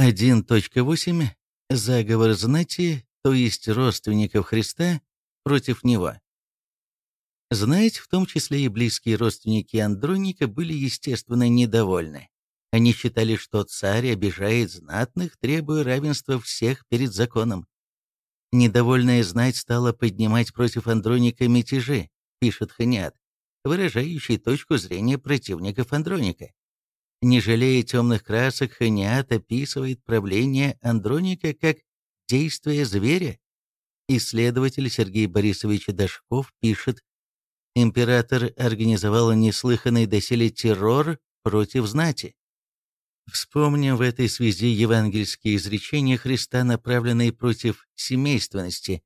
1.8. Заговор знати, то есть родственников Христа, против него. Знать, в том числе и близкие родственники Андроника, были, естественно, недовольны. Они считали, что царь обижает знатных, требуя равенства всех перед законом. Недовольная знать стала поднимать против Андроника мятежи, пишет Ханиат, выражающий точку зрения противников Андроника. Не жалея темных красок, Ханиат описывает правление Андроника как действие зверя. Исследователь Сергей Борисович Дашков пишет, император организовал неслыханный доселе террор против знати. Вспомним в этой связи евангельские изречения Христа, направленные против семейственности.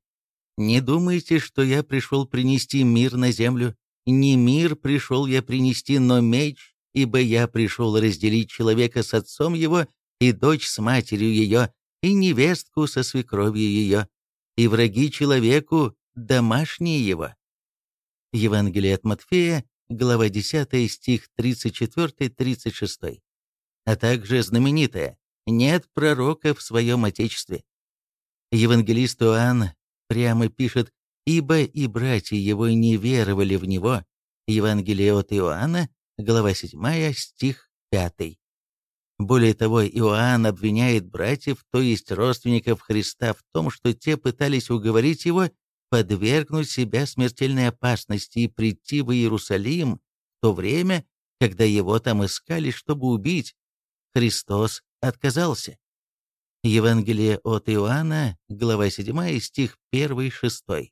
«Не думайте, что я пришел принести мир на землю. Не мир пришел я принести, но меч, ибо я пришел разделить человека с отцом его и дочь с матерью ее, и невестку со свекровью ее, и враги человеку домашние его». Евангелие от Матфея, глава 10, стих 34-36 а также знаменитое «Нет пророка в своем Отечестве». Евангелист Иоанн прямо пишет «Ибо и братья его не веровали в него». Евангелие от Иоанна, глава 7, стих 5. Более того, Иоанн обвиняет братьев, то есть родственников Христа, в том, что те пытались уговорить его подвергнуть себя смертельной опасности и прийти в Иерусалим в то время, когда его там искали, чтобы убить, Христос отказался. Евангелие от Иоанна, глава 7, стих 1-6.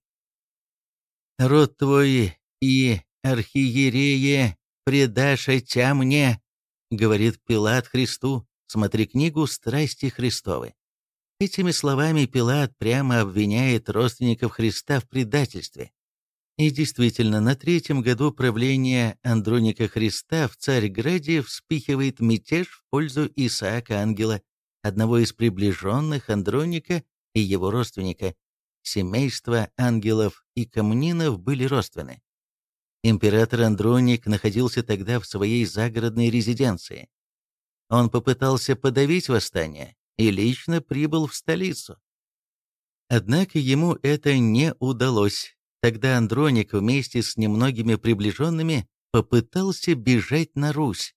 «Род твой и архиерея предашь тя мне», — говорит Пилат Христу, смотри книгу «Страсти Христовы». Этими словами Пилат прямо обвиняет родственников Христа в предательстве. И действительно, на третьем году правления Андроника Христа в Царьграде вспихивает мятеж в пользу Исаака Ангела, одного из приближенных Андроника и его родственника. Семейства ангелов и камнинов были родственны. Император Андроник находился тогда в своей загородной резиденции. Он попытался подавить восстание и лично прибыл в столицу. Однако ему это не удалось. Тогда Андроник вместе с немногими приближенными попытался бежать на Русь.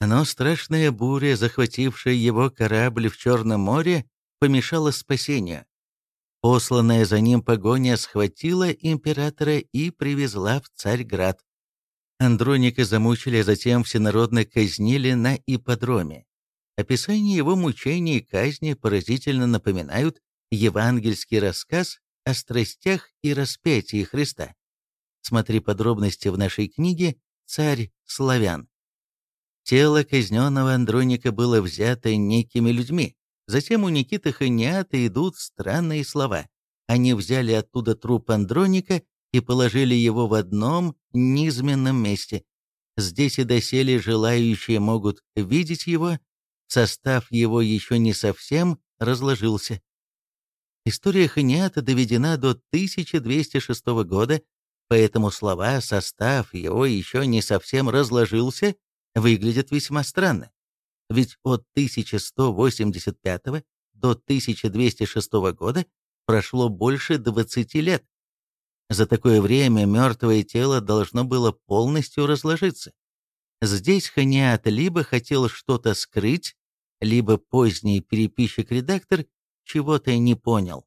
Но страшная буря, захватившая его корабль в Черном море, помешала спасению. Посланная за ним погоня схватила императора и привезла в Царьград. Андроника замучили, а затем всенародно казнили на ипподроме. Описание его мучений и казни поразительно напоминают евангельский рассказ о страстях и распятии Христа. Смотри подробности в нашей книге «Царь славян». Тело казненного Андроника было взято некими людьми. Затем у Никиты Ханиата идут странные слова. Они взяли оттуда труп Андроника и положили его в одном низменном месте. Здесь и доселе желающие могут видеть его, состав его еще не совсем разложился. История Ханиата доведена до 1206 года, поэтому слова «состав его еще не совсем разложился» выглядят весьма странно. Ведь от 1185 до 1206 года прошло больше 20 лет. За такое время мертвое тело должно было полностью разложиться. Здесь Ханиат либо хотел что-то скрыть, либо поздний переписчик-редактор чего-то не понял.